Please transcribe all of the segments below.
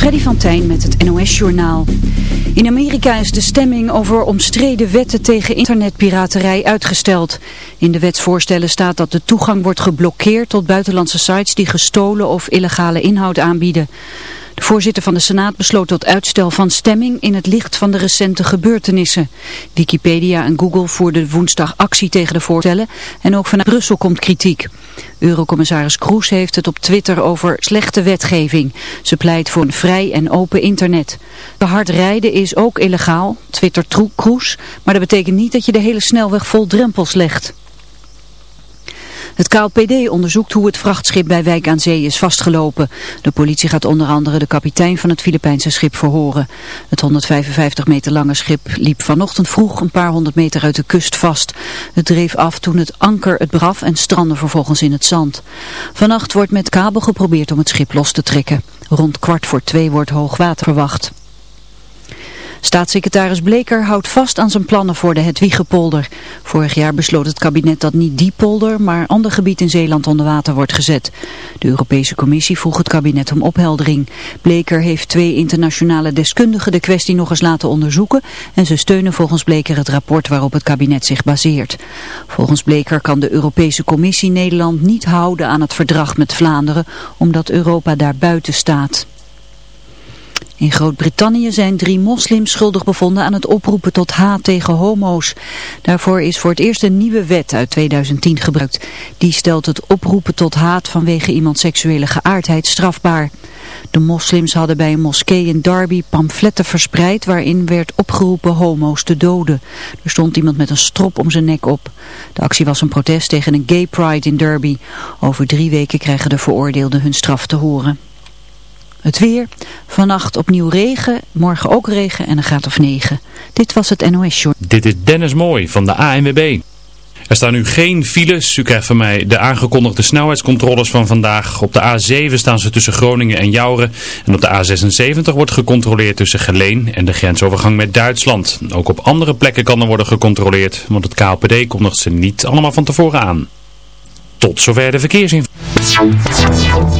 Freddy van Tijn met het NOS-journaal. In Amerika is de stemming over omstreden wetten tegen internetpiraterij uitgesteld. In de wetsvoorstellen staat dat de toegang wordt geblokkeerd tot buitenlandse sites die gestolen of illegale inhoud aanbieden. Voorzitter van de Senaat besloot tot uitstel van stemming in het licht van de recente gebeurtenissen. Wikipedia en Google voerden woensdag actie tegen de voorstellen en ook vanuit Brussel komt kritiek. Eurocommissaris Kroes heeft het op Twitter over slechte wetgeving. Ze pleit voor een vrij en open internet. Te hard rijden is ook illegaal, Twitter Kroes, maar dat betekent niet dat je de hele snelweg vol drempels legt. Het KLPD onderzoekt hoe het vrachtschip bij Wijk aan Zee is vastgelopen. De politie gaat onder andere de kapitein van het Filipijnse schip verhoren. Het 155 meter lange schip liep vanochtend vroeg een paar honderd meter uit de kust vast. Het dreef af toen het anker het braf en strandde vervolgens in het zand. Vannacht wordt met kabel geprobeerd om het schip los te trekken. Rond kwart voor twee wordt hoogwater verwacht. Staatssecretaris Bleker houdt vast aan zijn plannen voor de Hedwiegepolder. Vorig jaar besloot het kabinet dat niet die polder, maar ander gebied in Zeeland onder water wordt gezet. De Europese Commissie vroeg het kabinet om opheldering. Bleker heeft twee internationale deskundigen de kwestie nog eens laten onderzoeken en ze steunen volgens Bleker het rapport waarop het kabinet zich baseert. Volgens Bleker kan de Europese Commissie Nederland niet houden aan het verdrag met Vlaanderen, omdat Europa daar buiten staat. In Groot-Brittannië zijn drie moslims schuldig bevonden aan het oproepen tot haat tegen homo's. Daarvoor is voor het eerst een nieuwe wet uit 2010 gebruikt. Die stelt het oproepen tot haat vanwege iemands seksuele geaardheid strafbaar. De moslims hadden bij een moskee in Derby pamfletten verspreid waarin werd opgeroepen homo's te doden. Er stond iemand met een strop om zijn nek op. De actie was een protest tegen een gay pride in Derby. Over drie weken krijgen de veroordeelden hun straf te horen. Het weer, vannacht opnieuw regen, morgen ook regen en een graad of 9. Dit was het NOS Short. Dit is Dennis Mooi van de ANWB. Er staan nu geen files. U krijgt van mij de aangekondigde snelheidscontroles van vandaag. Op de A7 staan ze tussen Groningen en Jouren. En op de A76 wordt gecontroleerd tussen Geleen en de grensovergang met Duitsland. Ook op andere plekken kan er worden gecontroleerd, want het KLPD kondigt ze niet allemaal van tevoren aan. Tot zover de verkeersinformatie.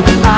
I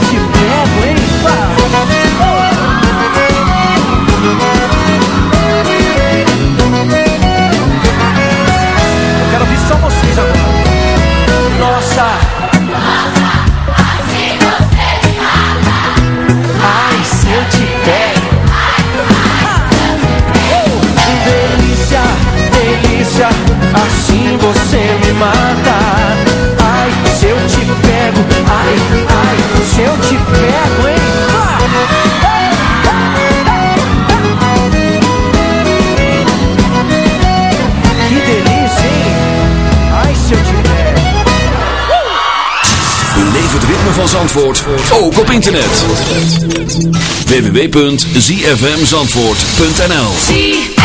Weer goed. Kom van Zandvoort ook op internet. www.cfmzandvoort.nl.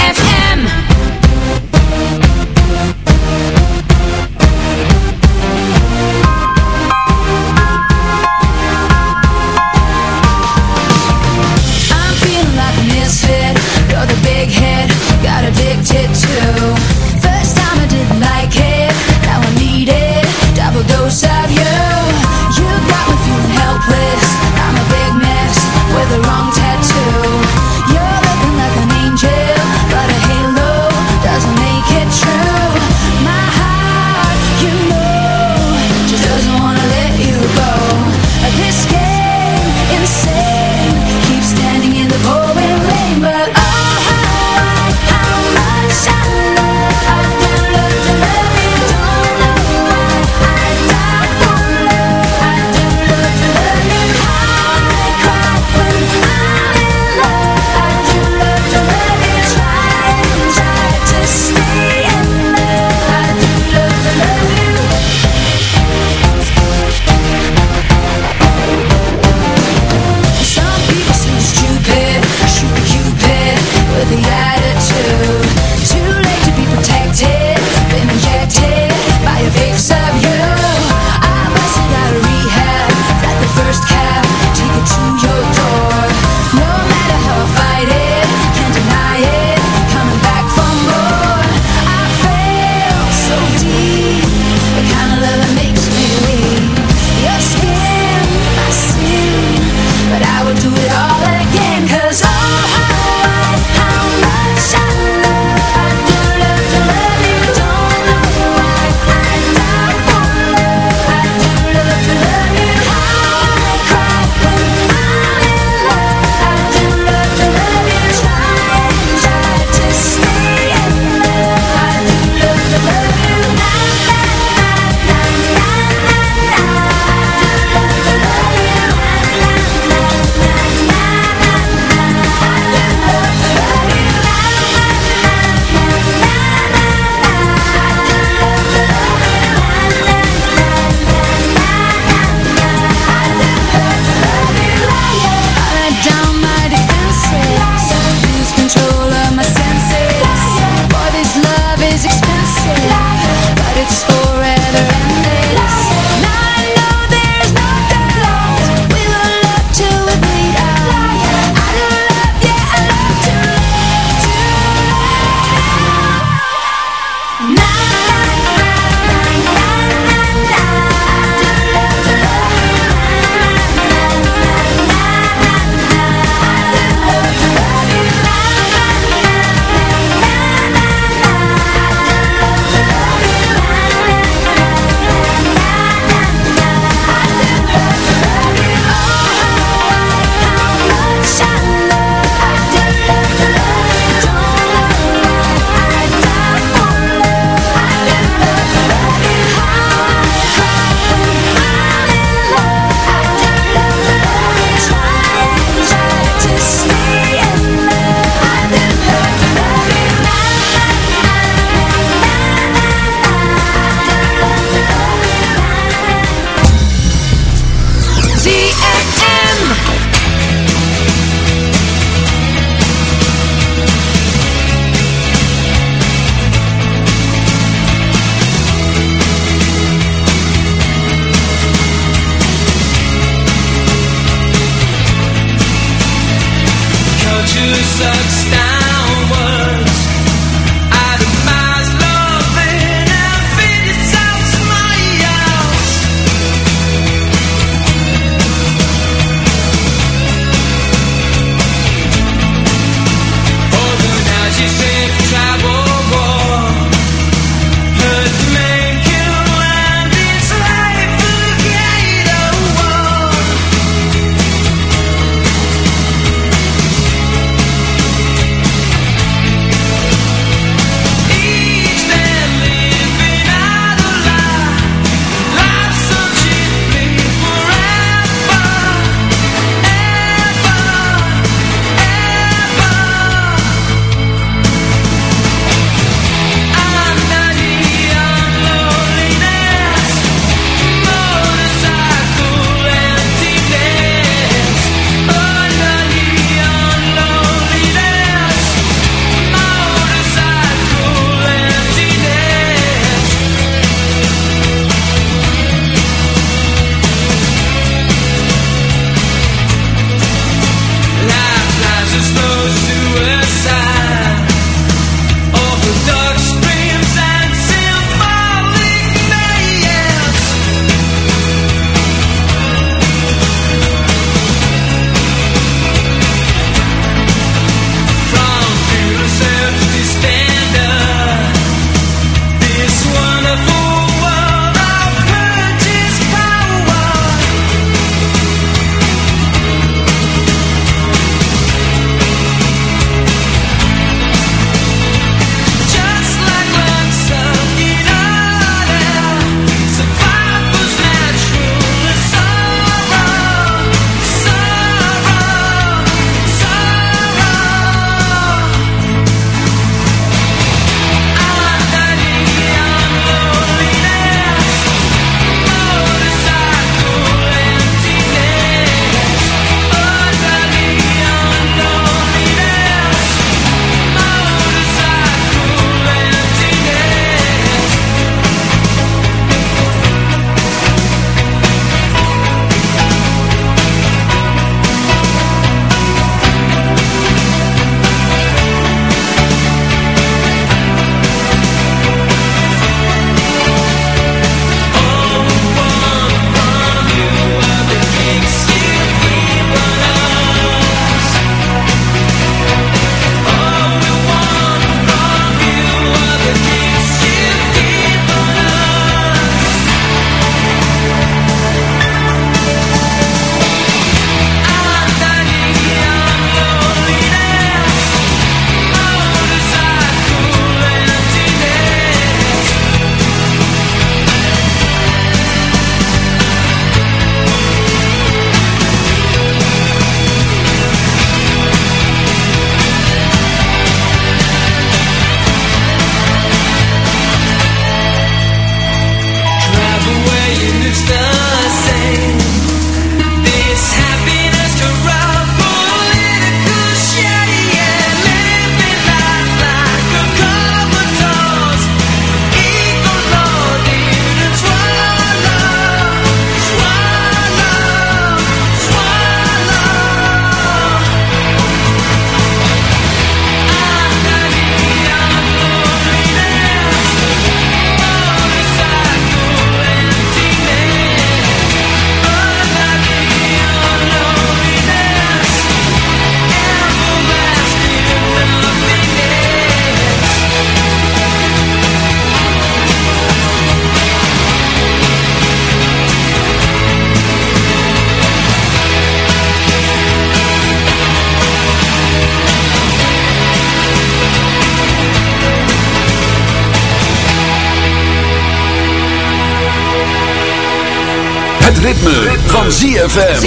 Het ritme, van ZFM. ZFM.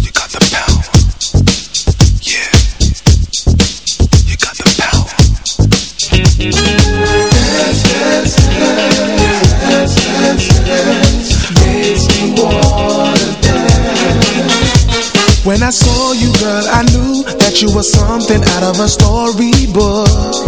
You got the power. Yeah. You got the power. When I saw you, girl, I knew that you were something out of a storybook.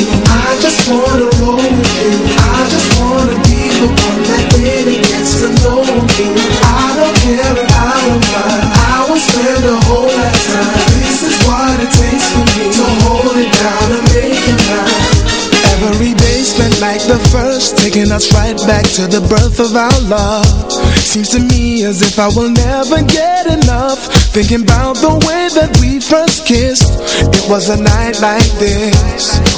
I just wanna roll with you. I just wanna be the one that really gets to know you I don't care if I don't mind I will spend the whole lifetime This is what it takes for me To hold it down and make it right. Every day spent like the first Taking us right back to the birth of our love. Seems to me as if I will never get enough. Thinking about the way that we first kissed. It was a night like this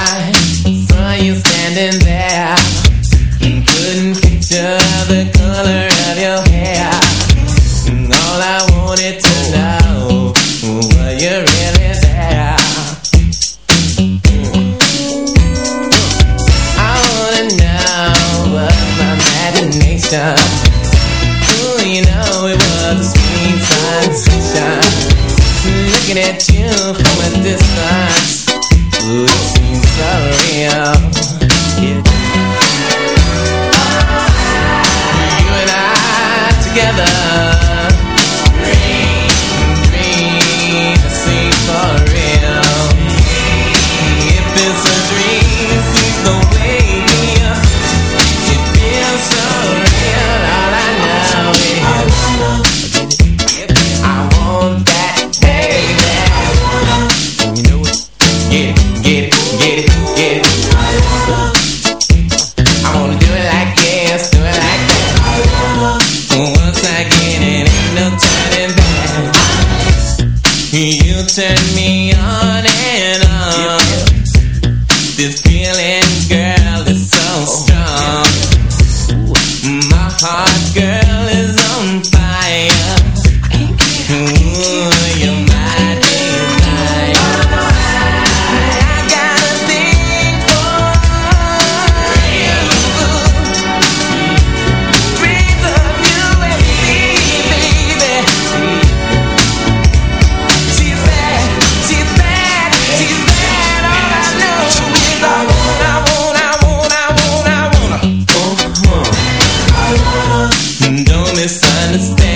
I saw you standing there.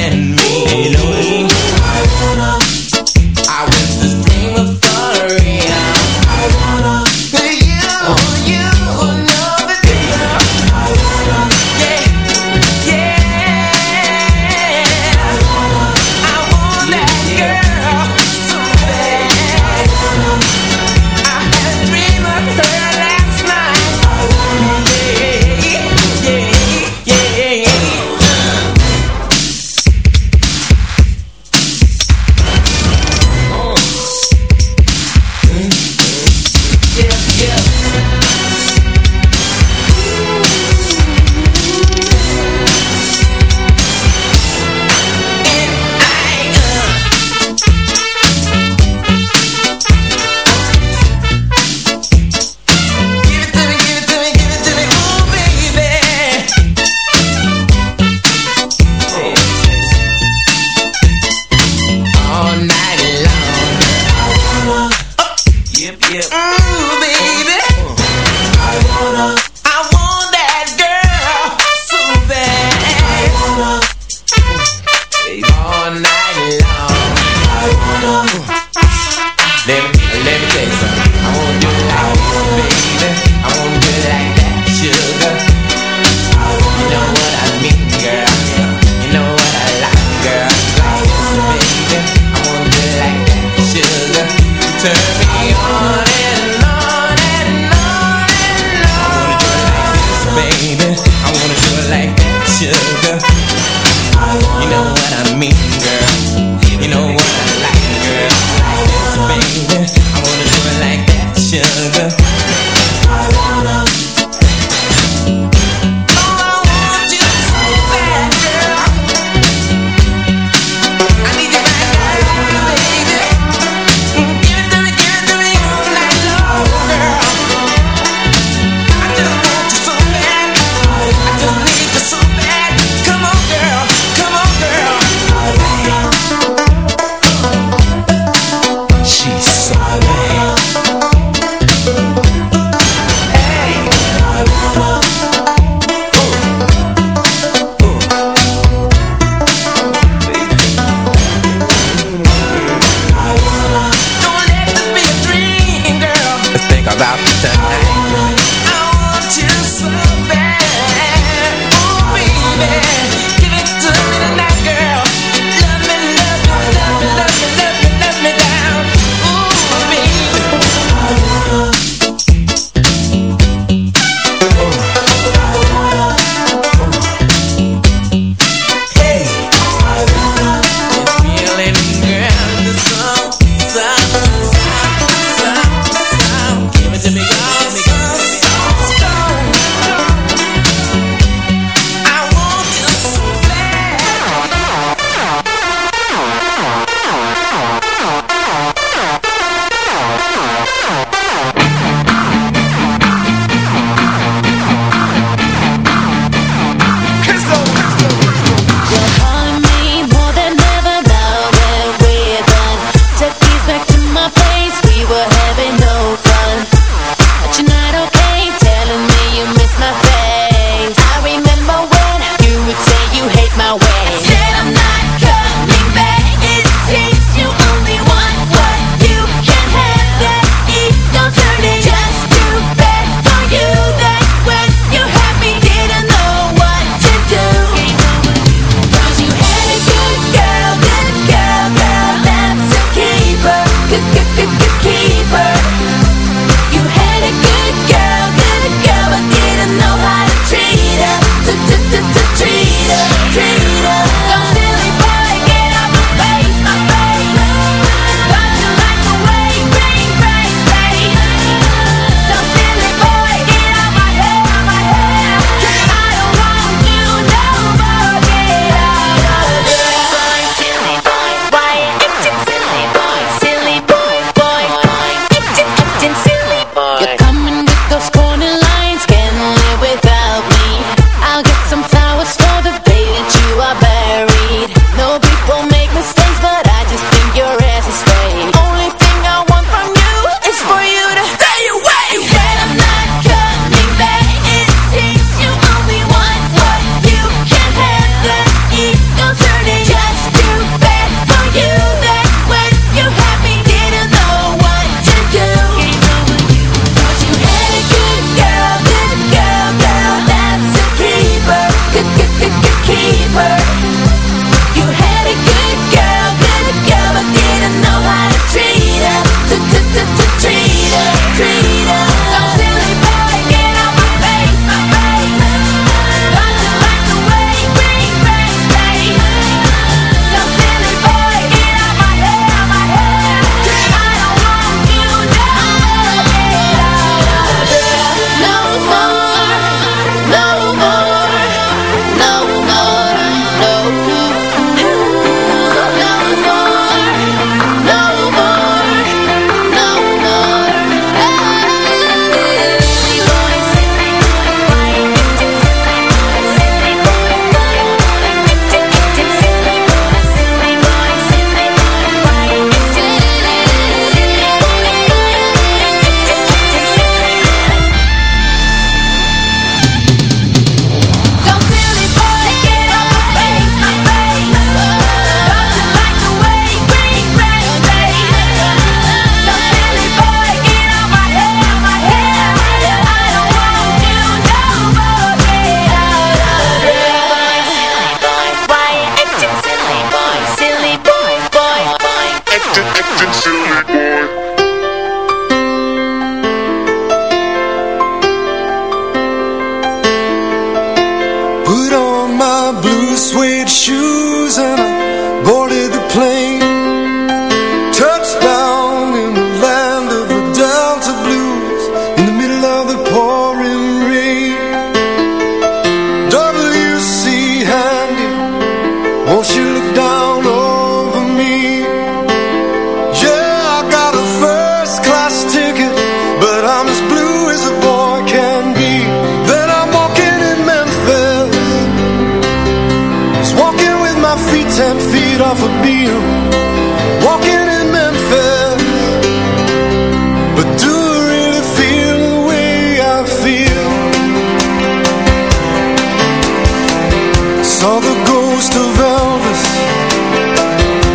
and me. Ooh.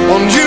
on you.